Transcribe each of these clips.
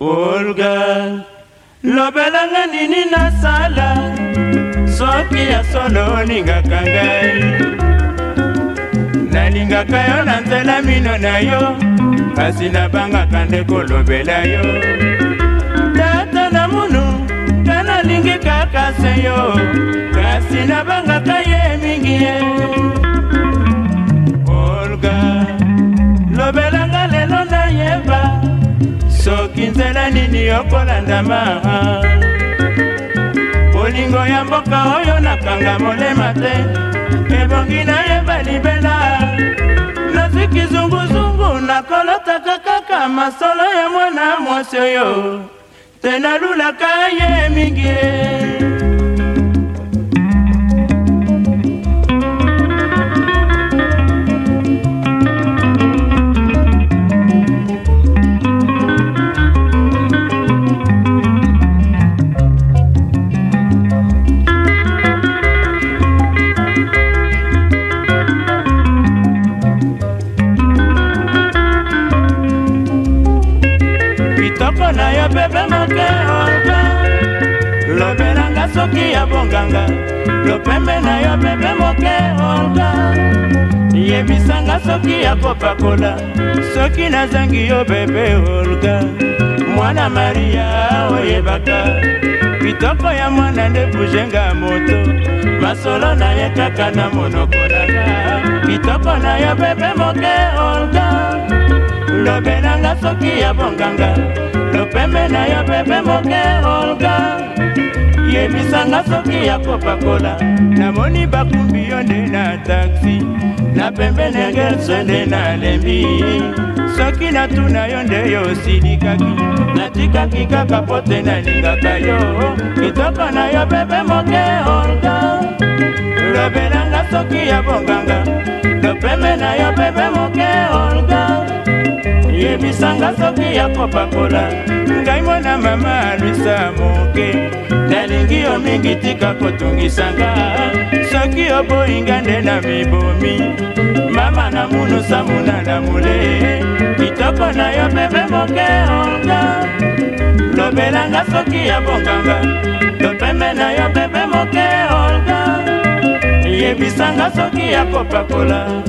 olga lobelanga nini nasala soki ya solo olingaka ngai nalingaka yo na nzela mino na yo kasi nabangaka nde kolobela yo tata na munu nga nalingi kaka se yo kasi nabangaka ye mingi ye mpona nini okolandama bolingo ya mboka oyo nakanga molema te ebongi nayeba libela nasiki zunguzungu nakolotaka kaka masolo ya mwana mwasi oyo te nalulaka ye mingi bapepemake oka lobelanga soki yabonganga lopembe na yo pepe moke olga yebisanga soki yakopakola soki nazangi yo bebe olga mwana maria oyebaka kitoko ya mwana nde buzenga moto masolo na ye kaka na monoko nanga kitoko na yo pepe moke olga lobelanga soki yabonganga lopembe na yo pepe moke olga yebisanga soki ya kopakola namoni bakumbi yo nde na taksi na pembene gerso nde nalembi soki natuna yo nde yo osilikaki natikaki kaka po te nalingaka yo kitoko na yo pepe moke olga lobelanga soki ya bonganga lopembe na yo pepe lisanga soki ya kopakola ngai mwana mama alwisa moke nalingi yo mingi tika kotungisanga soki oboyinga nde na mibomi mama na munusa munana mule kitoko na yo bebe moke onga lobelanga soki ya bonganga topembe na yo bebe moke onga yebisanga soki ya kopakola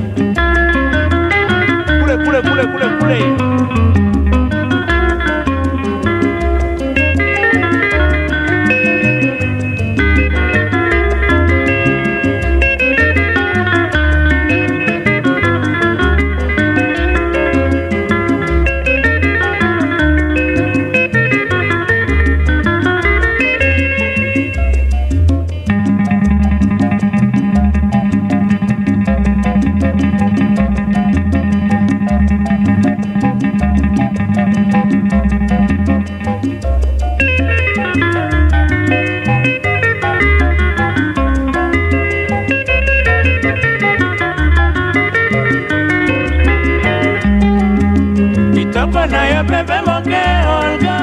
ntombo na yo pepe moke olga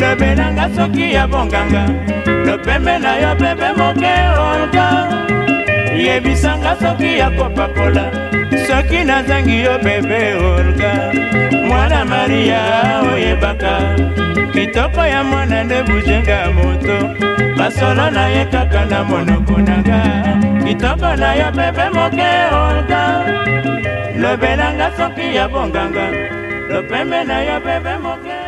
lobelanga soki ya bonganga lopembe na yo pepe moke olga yebisanga soki ya kopakola soki nazangi yo pepe olga mwana maria oyebaka kitoko ya mwana nde buzenga moto basolo na ye kaka na monoko na nga kitoko na yo pepe moke olga lobelanga soki ya bonganga Lo pembe na yo bebe moke.